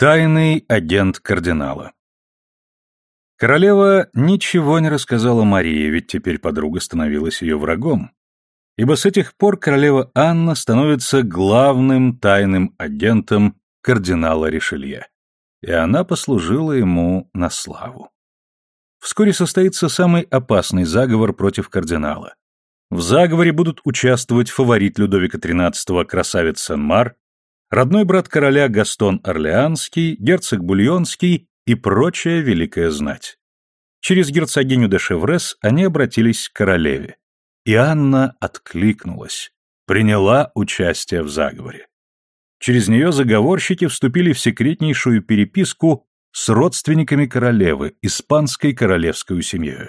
Тайный агент кардинала Королева ничего не рассказала Марии, ведь теперь подруга становилась ее врагом. Ибо с этих пор королева Анна становится главным тайным агентом кардинала Ришелье. И она послужила ему на славу. Вскоре состоится самый опасный заговор против кардинала. В заговоре будут участвовать фаворит Людовика XIII красавец Сен-Мар, родной брат короля Гастон Орлеанский, герцог Бульонский и прочая великая знать. Через герцогиню де Шеврес они обратились к королеве. И Анна откликнулась, приняла участие в заговоре. Через нее заговорщики вступили в секретнейшую переписку с родственниками королевы, испанской королевской семьей.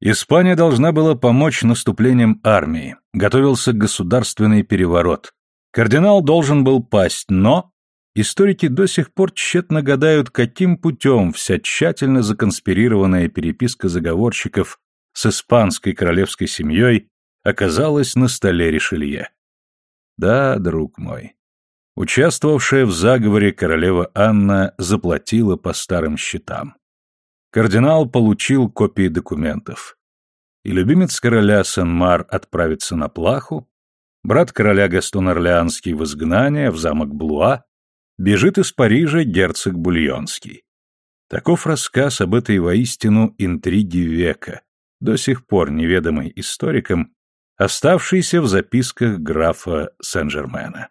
Испания должна была помочь наступлением армии, готовился государственный переворот, Кардинал должен был пасть, но... Историки до сих пор тщетно гадают, каким путем вся тщательно законспирированная переписка заговорщиков с испанской королевской семьей оказалась на столе Ришелье. Да, друг мой, участвовавшая в заговоре королева Анна заплатила по старым счетам. Кардинал получил копии документов. И любимец короля Сен-Мар отправится на плаху, брат короля Гастон Орлеанский в изгнание, в замок Блуа, бежит из Парижа герцог Бульонский. Таков рассказ об этой воистину интриге века, до сих пор неведомой историкам, оставшейся в записках графа Сен-Жермена.